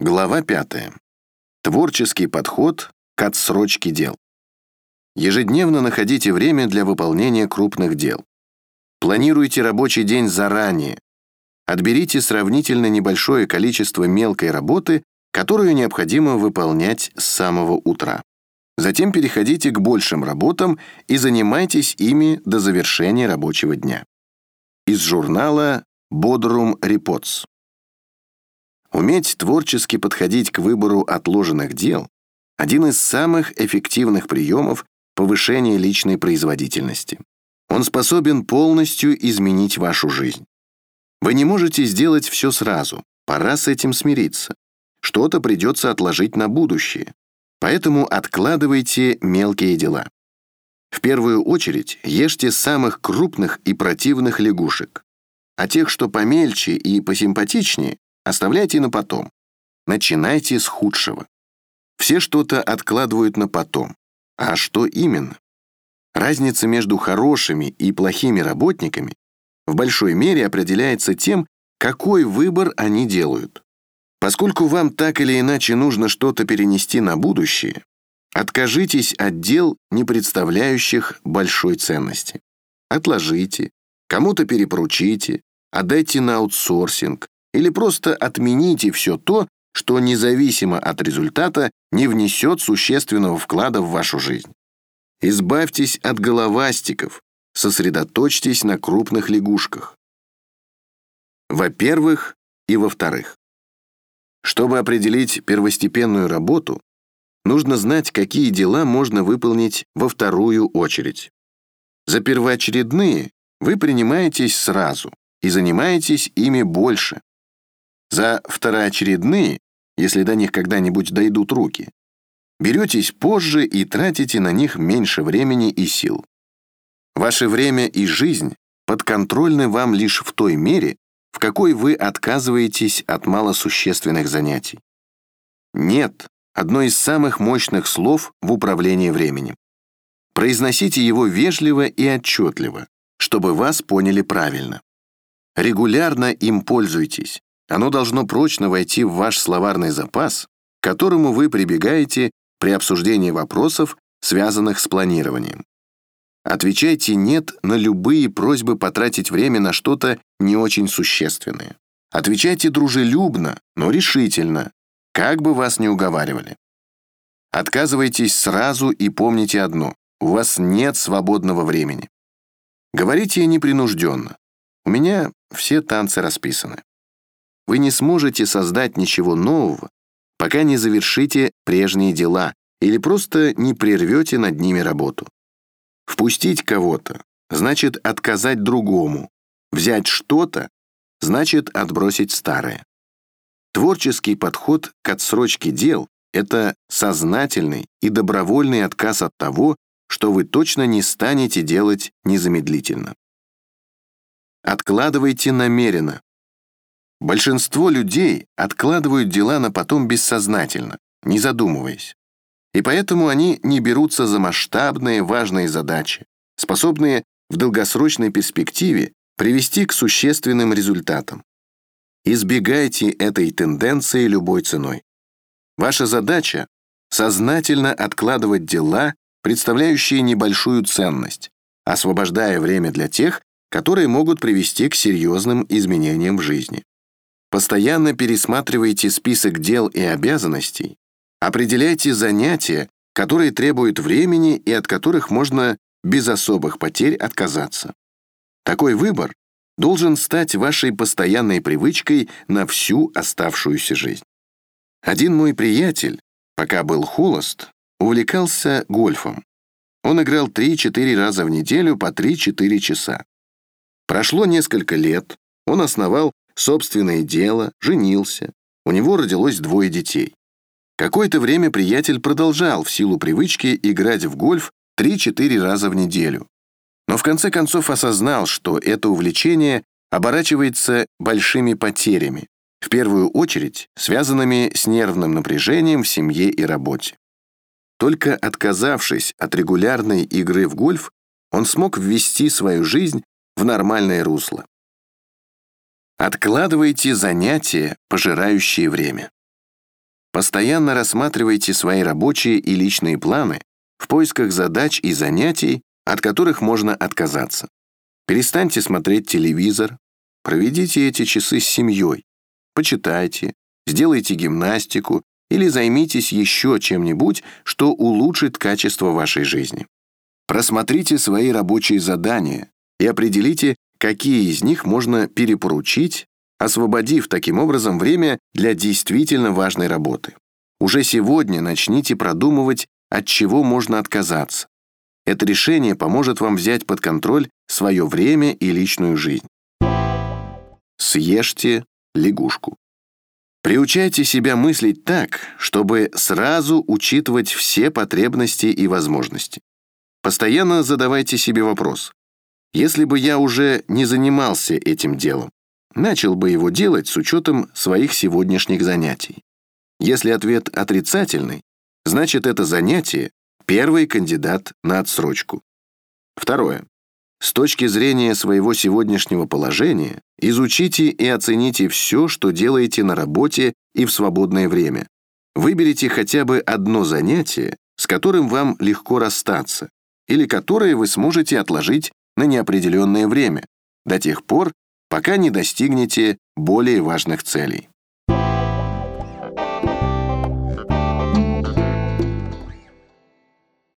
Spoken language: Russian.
Глава 5. Творческий подход к отсрочке дел. Ежедневно находите время для выполнения крупных дел. Планируйте рабочий день заранее. Отберите сравнительно небольшое количество мелкой работы, которую необходимо выполнять с самого утра. Затем переходите к большим работам и занимайтесь ими до завершения рабочего дня. Из журнала Bodrum Reports. Уметь творчески подходить к выбору отложенных дел – один из самых эффективных приемов повышения личной производительности. Он способен полностью изменить вашу жизнь. Вы не можете сделать все сразу, пора с этим смириться. Что-то придется отложить на будущее. Поэтому откладывайте мелкие дела. В первую очередь ешьте самых крупных и противных лягушек. А тех, что помельче и посимпатичнее, Оставляйте на потом. Начинайте с худшего. Все что-то откладывают на потом. А что именно? Разница между хорошими и плохими работниками в большой мере определяется тем, какой выбор они делают. Поскольку вам так или иначе нужно что-то перенести на будущее, откажитесь от дел, не представляющих большой ценности. Отложите, кому-то перепоручите, отдайте на аутсорсинг, или просто отмените все то, что независимо от результата не внесет существенного вклада в вашу жизнь. Избавьтесь от головастиков, сосредоточьтесь на крупных лягушках. Во-первых и во-вторых. Чтобы определить первостепенную работу, нужно знать, какие дела можно выполнить во вторую очередь. За первоочередные вы принимаетесь сразу и занимаетесь ими больше. За второочередные, если до них когда-нибудь дойдут руки, беретесь позже и тратите на них меньше времени и сил. Ваше время и жизнь подконтрольны вам лишь в той мере, в какой вы отказываетесь от малосущественных занятий. «Нет» — одно из самых мощных слов в управлении временем. Произносите его вежливо и отчетливо, чтобы вас поняли правильно. Регулярно им пользуйтесь, оно должно прочно войти в ваш словарный запас, к которому вы прибегаете при обсуждении вопросов, связанных с планированием. Отвечайте «нет» на любые просьбы потратить время на что-то не очень существенное. Отвечайте дружелюбно, но решительно, как бы вас ни уговаривали. Отказывайтесь сразу и помните одно – у вас нет свободного времени. Говорите непринужденно. У меня все танцы расписаны. Вы не сможете создать ничего нового, пока не завершите прежние дела или просто не прервете над ними работу. Впустить кого-то значит отказать другому, взять что-то значит отбросить старое. Творческий подход к отсрочке дел — это сознательный и добровольный отказ от того, что вы точно не станете делать незамедлительно. Откладывайте намеренно, Большинство людей откладывают дела на потом бессознательно, не задумываясь. И поэтому они не берутся за масштабные важные задачи, способные в долгосрочной перспективе привести к существенным результатам. Избегайте этой тенденции любой ценой. Ваша задача — сознательно откладывать дела, представляющие небольшую ценность, освобождая время для тех, которые могут привести к серьезным изменениям в жизни. Постоянно пересматривайте список дел и обязанностей, определяйте занятия, которые требуют времени и от которых можно без особых потерь отказаться. Такой выбор должен стать вашей постоянной привычкой на всю оставшуюся жизнь. Один мой приятель, пока был холост, увлекался гольфом. Он играл 3-4 раза в неделю по 3-4 часа. Прошло несколько лет, он основал собственное дело, женился. У него родилось двое детей. Какое-то время приятель продолжал в силу привычки играть в гольф 3-4 раза в неделю. Но в конце концов осознал, что это увлечение оборачивается большими потерями, в первую очередь связанными с нервным напряжением в семье и работе. Только отказавшись от регулярной игры в гольф, он смог ввести свою жизнь в нормальное русло. Откладывайте занятия, пожирающие время. Постоянно рассматривайте свои рабочие и личные планы в поисках задач и занятий, от которых можно отказаться. Перестаньте смотреть телевизор, проведите эти часы с семьей, почитайте, сделайте гимнастику или займитесь еще чем-нибудь, что улучшит качество вашей жизни. Просмотрите свои рабочие задания и определите, какие из них можно перепоручить, освободив таким образом время для действительно важной работы. Уже сегодня начните продумывать, от чего можно отказаться. Это решение поможет вам взять под контроль свое время и личную жизнь. Съешьте лягушку. Приучайте себя мыслить так, чтобы сразу учитывать все потребности и возможности. Постоянно задавайте себе вопрос. Если бы я уже не занимался этим делом, начал бы его делать с учетом своих сегодняшних занятий. Если ответ отрицательный, значит это занятие Первый кандидат на отсрочку. Второе. С точки зрения своего сегодняшнего положения, изучите и оцените все, что делаете на работе и в свободное время. Выберите хотя бы одно занятие, с которым вам легко расстаться, или которое вы сможете отложить на неопределенное время, до тех пор, пока не достигнете более важных целей.